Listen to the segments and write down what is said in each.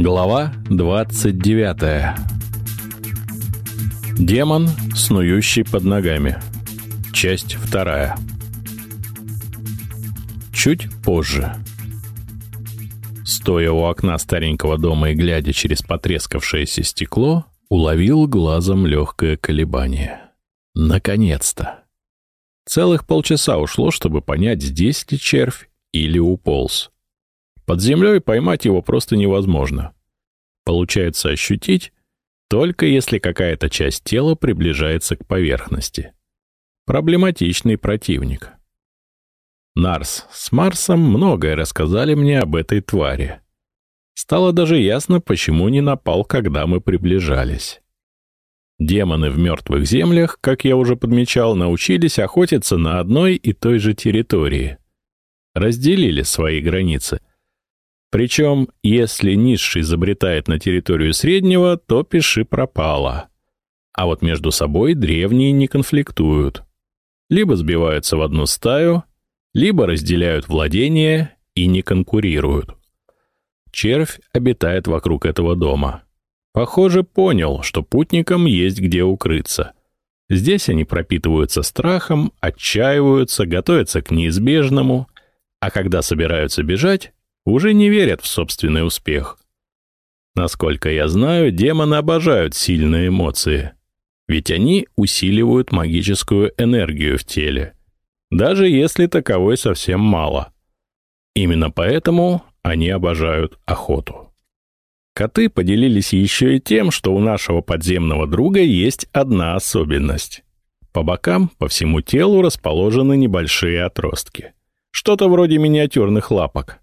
Глава 29 Демон, снующий под ногами. Часть вторая. Чуть позже. Стоя у окна старенького дома и глядя через потрескавшееся стекло, уловил глазом легкое колебание. Наконец-то! Целых полчаса ушло, чтобы понять, здесь ли червь или уполз. Под землей поймать его просто невозможно. Получается ощутить, только если какая-то часть тела приближается к поверхности. Проблематичный противник. Нарс с Марсом многое рассказали мне об этой твари. Стало даже ясно, почему не напал, когда мы приближались. Демоны в мертвых землях, как я уже подмечал, научились охотиться на одной и той же территории. Разделили свои границы. Причем, если низший изобретает на территорию среднего, то пиши пропало. А вот между собой древние не конфликтуют. Либо сбиваются в одну стаю, либо разделяют владения и не конкурируют. Червь обитает вокруг этого дома. Похоже, понял, что путникам есть где укрыться. Здесь они пропитываются страхом, отчаиваются, готовятся к неизбежному, а когда собираются бежать, уже не верят в собственный успех. Насколько я знаю, демоны обожают сильные эмоции, ведь они усиливают магическую энергию в теле, даже если таковой совсем мало. Именно поэтому они обожают охоту. Коты поделились еще и тем, что у нашего подземного друга есть одна особенность. По бокам, по всему телу расположены небольшие отростки. Что-то вроде миниатюрных лапок.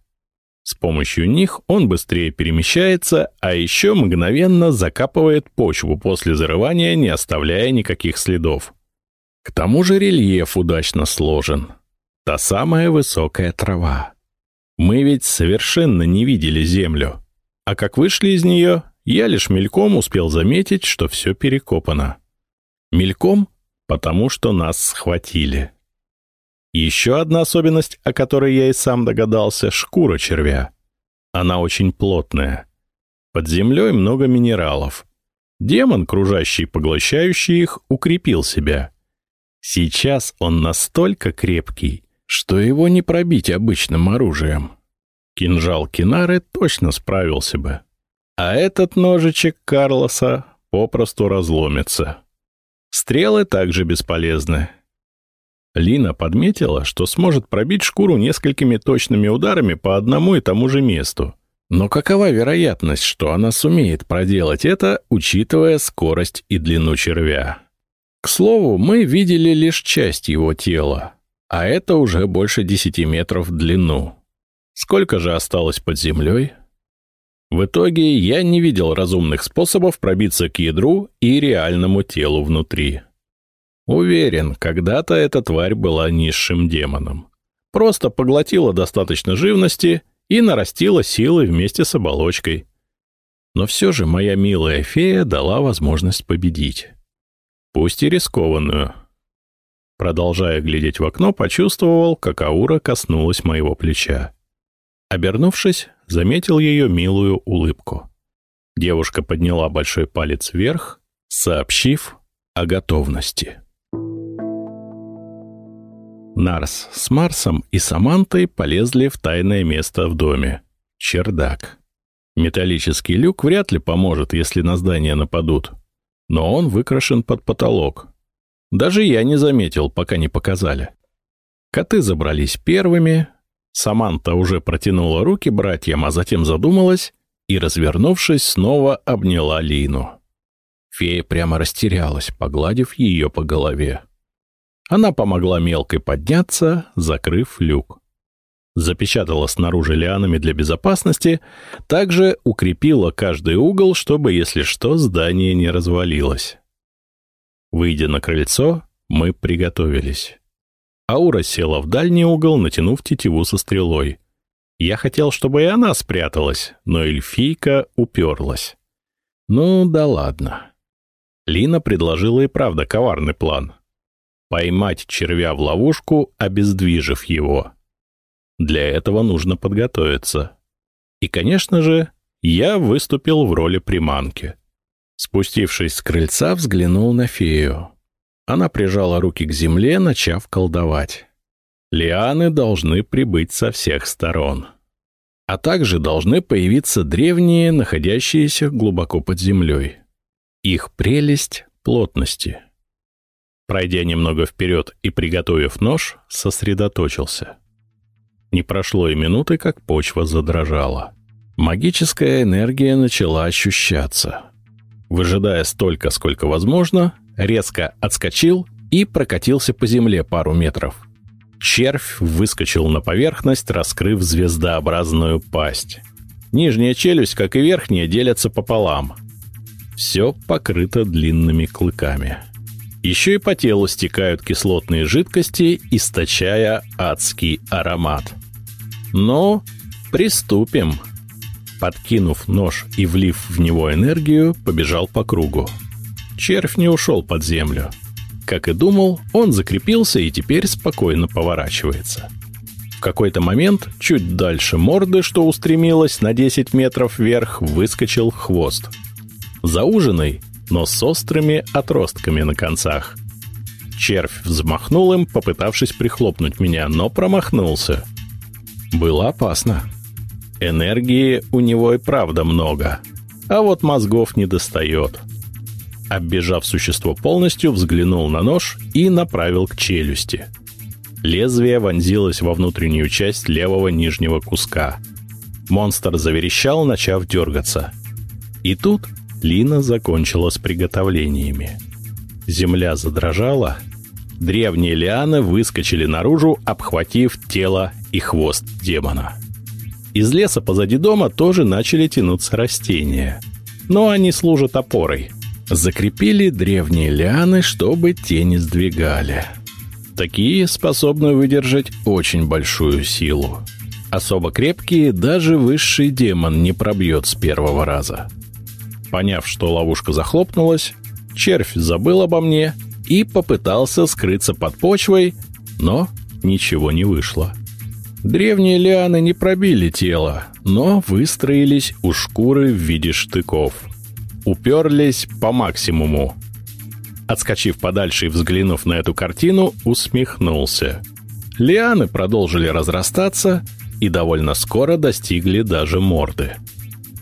С помощью них он быстрее перемещается, а еще мгновенно закапывает почву после зарывания, не оставляя никаких следов. К тому же рельеф удачно сложен. Та самая высокая трава. Мы ведь совершенно не видели землю. А как вышли из нее, я лишь мельком успел заметить, что все перекопано. Мельком, потому что нас схватили. Еще одна особенность, о которой я и сам догадался — шкура червя. Она очень плотная. Под землей много минералов. Демон, кружащий, поглощающий их, укрепил себя. Сейчас он настолько крепкий, что его не пробить обычным оружием. Кинжал Кинары точно справился бы. А этот ножичек Карлоса попросту разломится. Стрелы также бесполезны. Лина подметила, что сможет пробить шкуру несколькими точными ударами по одному и тому же месту. Но какова вероятность, что она сумеет проделать это, учитывая скорость и длину червя? К слову, мы видели лишь часть его тела, а это уже больше десяти метров в длину. Сколько же осталось под землей? В итоге я не видел разумных способов пробиться к ядру и реальному телу внутри. Уверен, когда-то эта тварь была низшим демоном. Просто поглотила достаточно живности и нарастила силы вместе с оболочкой. Но все же моя милая фея дала возможность победить. Пусть и рискованную. Продолжая глядеть в окно, почувствовал, как аура коснулась моего плеча. Обернувшись, заметил ее милую улыбку. Девушка подняла большой палец вверх, сообщив о готовности. Нарс с Марсом и Самантой полезли в тайное место в доме — чердак. Металлический люк вряд ли поможет, если на здание нападут, но он выкрашен под потолок. Даже я не заметил, пока не показали. Коты забрались первыми, Саманта уже протянула руки братьям, а затем задумалась и, развернувшись, снова обняла Лину. Фея прямо растерялась, погладив ее по голове. Она помогла мелкой подняться, закрыв люк. Запечатала снаружи лианами для безопасности, также укрепила каждый угол, чтобы, если что, здание не развалилось. Выйдя на крыльцо, мы приготовились. Аура села в дальний угол, натянув тетиву со стрелой. Я хотел, чтобы и она спряталась, но эльфийка уперлась. Ну да ладно. Лина предложила и правда коварный план — Поймать червя в ловушку, обездвижив его. Для этого нужно подготовиться. И, конечно же, я выступил в роли приманки. Спустившись с крыльца, взглянул на фею. Она прижала руки к земле, начав колдовать. Лианы должны прибыть со всех сторон. А также должны появиться древние, находящиеся глубоко под землей. Их прелесть — плотности. Пройдя немного вперед и приготовив нож, сосредоточился. Не прошло и минуты, как почва задрожала. Магическая энергия начала ощущаться. Выжидая столько, сколько возможно, резко отскочил и прокатился по земле пару метров. Червь выскочил на поверхность, раскрыв звездообразную пасть. Нижняя челюсть, как и верхняя, делятся пополам. Все покрыто длинными клыками. Еще и по телу стекают кислотные жидкости, источая адский аромат. Но приступим. Подкинув нож и влив в него энергию, побежал по кругу. Червь не ушел под землю. Как и думал, он закрепился и теперь спокойно поворачивается. В какой-то момент, чуть дальше морды, что устремилась на 10 метров вверх, выскочил хвост. Зауженный, но с острыми отростками на концах. Червь взмахнул им, попытавшись прихлопнуть меня, но промахнулся. Было опасно. Энергии у него и правда много, а вот мозгов не достает. Оббежав существо полностью, взглянул на нож и направил к челюсти. Лезвие вонзилось во внутреннюю часть левого нижнего куска. Монстр заверещал, начав дергаться. И тут Лина закончила с приготовлениями. Земля задрожала, древние лианы выскочили наружу, обхватив тело и хвост демона. Из леса позади дома тоже начали тянуться растения. Но они служат опорой. Закрепили древние лианы, чтобы те не сдвигали. Такие способны выдержать очень большую силу. Особо крепкие даже высший демон не пробьет с первого раза. Поняв, что ловушка захлопнулась, червь забыл обо мне и попытался скрыться под почвой, но ничего не вышло. Древние лианы не пробили тело, но выстроились у шкуры в виде штыков – уперлись по максимуму. Отскочив подальше и взглянув на эту картину, усмехнулся. Лианы продолжили разрастаться и довольно скоро достигли даже морды.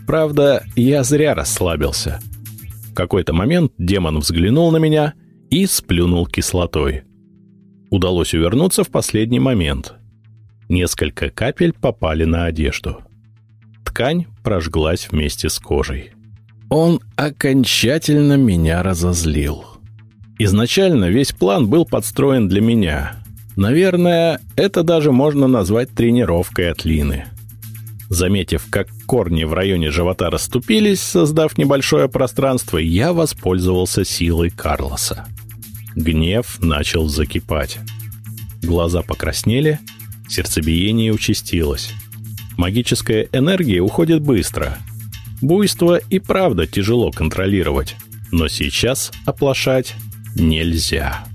Правда, я зря расслабился. В какой-то момент демон взглянул на меня и сплюнул кислотой. Удалось увернуться в последний момент. Несколько капель попали на одежду. Ткань прожглась вместе с кожей. Он окончательно меня разозлил. Изначально весь план был подстроен для меня. Наверное, это даже можно назвать тренировкой от Лины. Заметив, как корни в районе живота расступились, создав небольшое пространство, я воспользовался силой Карлоса. Гнев начал закипать. Глаза покраснели, сердцебиение участилось. Магическая энергия уходит быстро — Буйство и правда тяжело контролировать, но сейчас оплошать нельзя.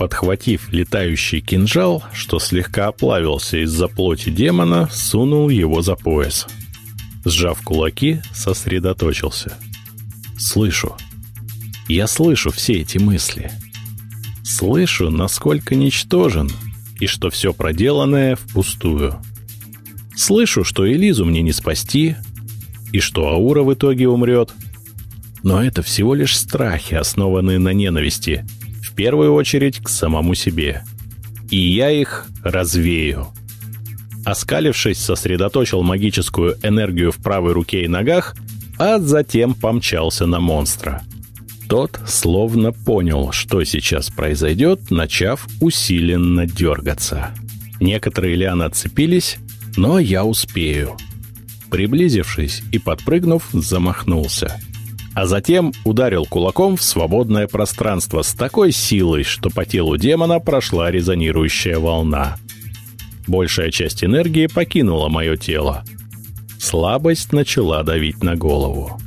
Подхватив летающий кинжал, что слегка оплавился из-за плоти демона, сунул его за пояс. Сжав кулаки, сосредоточился. Слышу. Я слышу все эти мысли. Слышу, насколько ничтожен, и что все проделанное впустую. Слышу, что Элизу мне не спасти, и что Аура в итоге умрет. Но это всего лишь страхи, основанные на ненависти, первую очередь к самому себе. И я их развею. Оскалившись, сосредоточил магическую энергию в правой руке и ногах, а затем помчался на монстра. Тот словно понял, что сейчас произойдет, начав усиленно дергаться. Некоторые лианы отцепились, но я успею. Приблизившись и подпрыгнув, замахнулся. А затем ударил кулаком в свободное пространство с такой силой, что по телу демона прошла резонирующая волна. Большая часть энергии покинула мое тело. Слабость начала давить на голову.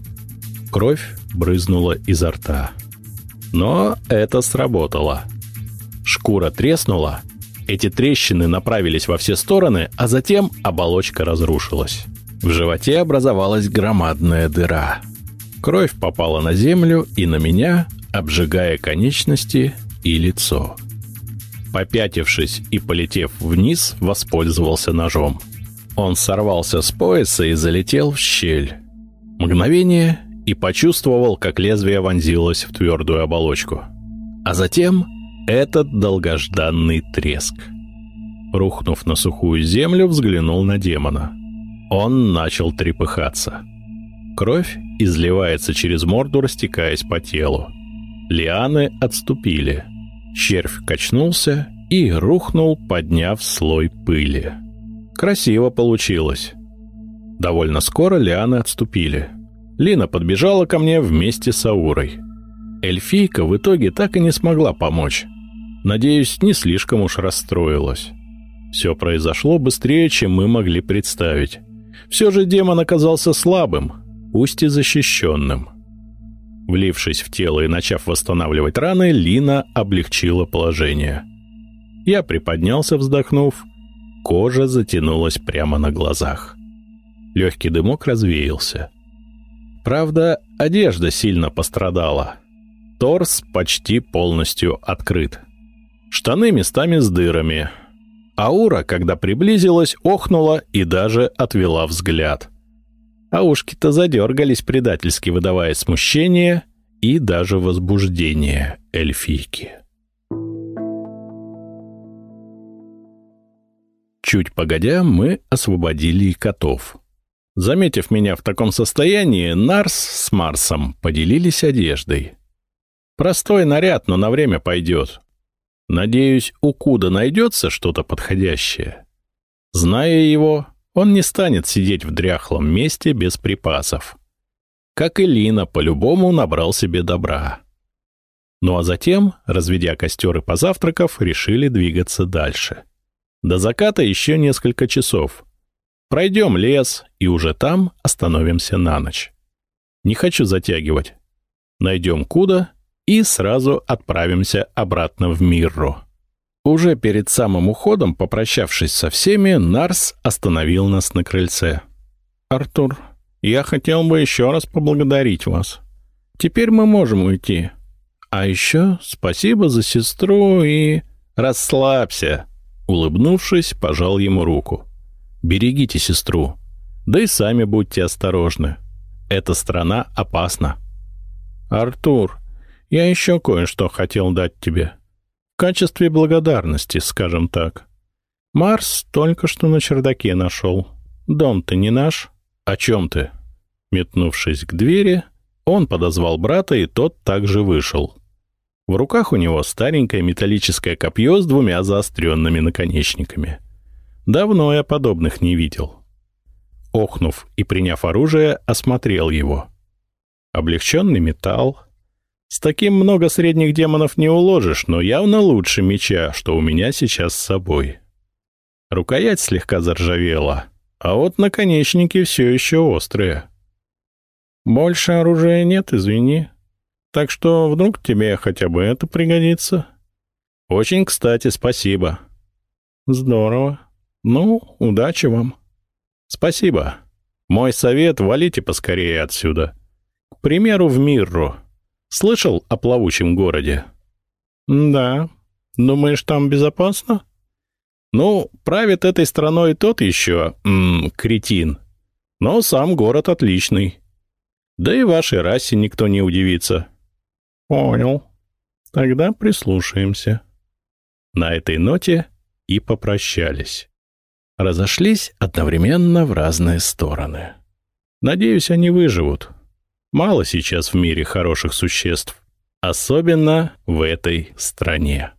Кровь брызнула изо рта. Но это сработало. Шкура треснула, эти трещины направились во все стороны, а затем оболочка разрушилась. В животе образовалась громадная дыра. Кровь попала на землю и на меня, обжигая конечности и лицо. Попятившись и полетев вниз, воспользовался ножом. Он сорвался с пояса и залетел в щель. Мгновение и почувствовал, как лезвие вонзилось в твердую оболочку. А затем этот долгожданный треск. Рухнув на сухую землю, взглянул на демона. Он начал трепыхаться. Кровь изливается через морду, растекаясь по телу. Лианы отступили. Червь качнулся и рухнул, подняв слой пыли. Красиво получилось. Довольно скоро лианы отступили. Лина подбежала ко мне вместе с Аурой. Эльфийка в итоге так и не смогла помочь. Надеюсь, не слишком уж расстроилась. Все произошло быстрее, чем мы могли представить. Все же демон оказался слабым, пусть и защищенным. Влившись в тело и начав восстанавливать раны, Лина облегчила положение. Я приподнялся, вздохнув. Кожа затянулась прямо на глазах. Легкий дымок развеялся. Правда, одежда сильно пострадала. Торс почти полностью открыт. Штаны местами с дырами. Аура, когда приблизилась, охнула и даже отвела взгляд. А ушки-то задергались предательски, выдавая смущение и даже возбуждение эльфийки. Чуть погодя, мы освободили котов. Заметив меня в таком состоянии, Нарс с Марсом поделились одеждой. Простой наряд, но на время пойдет. Надеюсь, у Куда найдется что-то подходящее. Зная его, он не станет сидеть в дряхлом месте без припасов. Как и Лина, по-любому набрал себе добра. Ну а затем, разведя костер и позавтракав, решили двигаться дальше. До заката еще несколько часов. Пройдем лес и уже там остановимся на ночь. Не хочу затягивать. Найдем куда и сразу отправимся обратно в Мирру. Уже перед самым уходом, попрощавшись со всеми, Нарс остановил нас на крыльце. «Артур, я хотел бы еще раз поблагодарить вас. Теперь мы можем уйти. А еще спасибо за сестру и...» «Расслабься!» Улыбнувшись, пожал ему руку. «Берегите сестру. Да и сами будьте осторожны. Эта страна опасна». «Артур, я еще кое-что хотел дать тебе. Качестве благодарности, скажем так. Марс только что на чердаке нашел. Дом-то не наш. О чем ты?» Метнувшись к двери, он подозвал брата, и тот также вышел. В руках у него старенькое металлическое копье с двумя заостренными наконечниками. Давно я подобных не видел. Охнув и приняв оружие, осмотрел его. Облегченный металл. С таким много средних демонов не уложишь, но явно лучше меча, что у меня сейчас с собой. Рукоять слегка заржавела, а вот наконечники все еще острые. «Больше оружия нет, извини», так что вдруг тебе хотя бы это пригодится. Очень кстати, спасибо. Здорово. Ну, удачи вам. Спасибо. Мой совет — валите поскорее отсюда. К примеру, в Мирру. Слышал о плавучем городе? Да. Думаешь, там безопасно? Ну, правит этой страной тот еще, м -м, кретин. Но сам город отличный. Да и вашей расе никто не удивится. Понял. Тогда прислушаемся. На этой ноте и попрощались. Разошлись одновременно в разные стороны. Надеюсь, они выживут. Мало сейчас в мире хороших существ, особенно в этой стране.